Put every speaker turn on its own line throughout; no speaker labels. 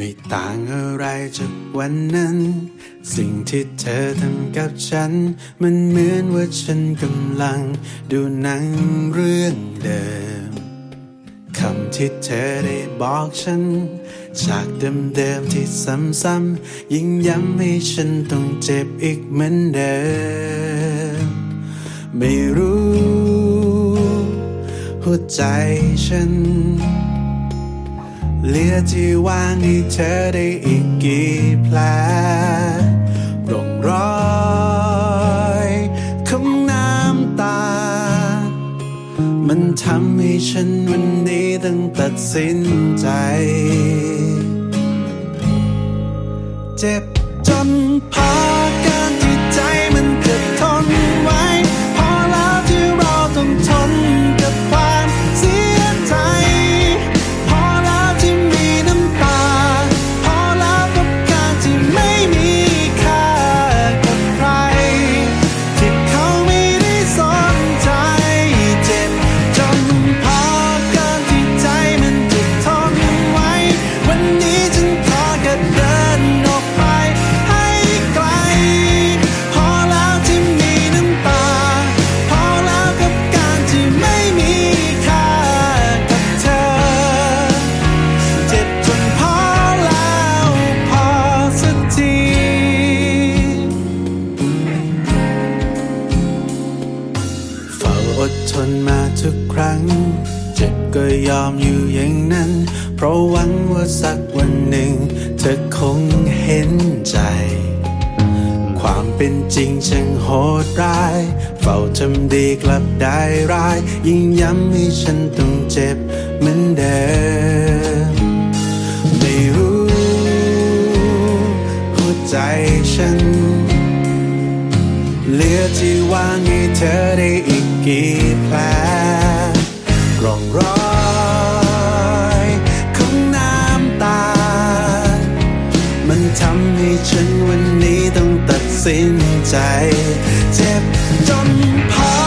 ไม่ต่างอะไรจากวันนั้น สิ่งที่เธอทำกับฉัน มันเหมือนว่าฉันกำลัง ดูหนังเรื่องเดิม คำที่เธอได้บอกฉันจากเดิมๆที่ซ้ำๆยิ่งย้ำให้ฉันต้องเจ็บอีกเหมือนเดิม ไม่รู้ หัวใจฉัน เหลือที่ว่างให้เธอได้อีกกี่แผลร่องรอยของน้ำตา มันทำให้ฉันวันนี้ต้องตัดสินใจ เจ็บจนพอ ยอมอยู่อย่างนั้น เพราะหวังว่าสักวันหนึ่ง เธอคงเห็นใจ ความเป็นจริงช่างโหดร้าย เฝ้าทำดีกลับได้ร้าย ยิ่งย้ำให้ฉันต้องเจ็บเหมือนเดิม ไม่รู้หัวใจฉัน เหลือที่ว่างให้เธอได้อีกกี่ ทำให้ฉันวันนี้ต้องตัดสินใจ เจ็บจนพอ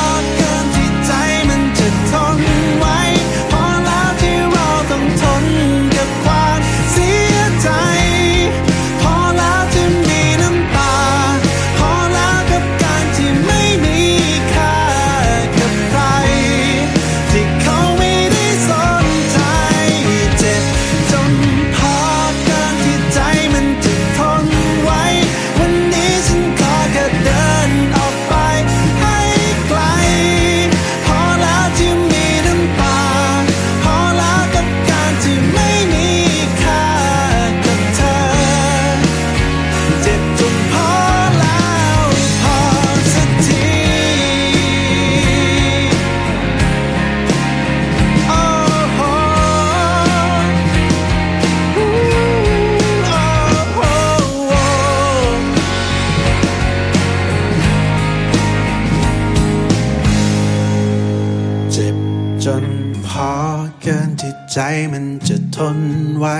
กินที่ใจมันจะทนไว้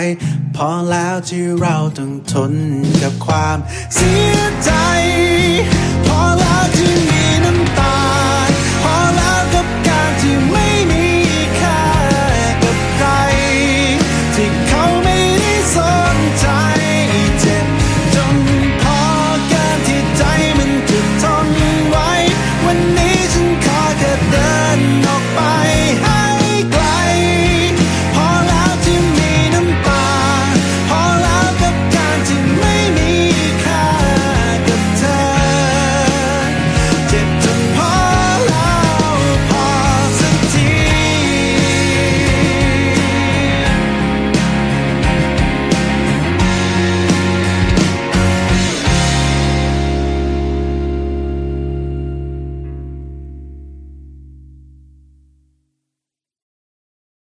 พอแล้วที่เราต้องทนกับความเสียใจ พอแล้วที่มีน้ำตา พอแล้วกับการที่ไม่มีค่ากับใคร ที่เขาไม่ได้สนใจเจ็บจนพอเกินที่ใจมันจะทนไว้ วันนี้ฉันขอแค่เดิน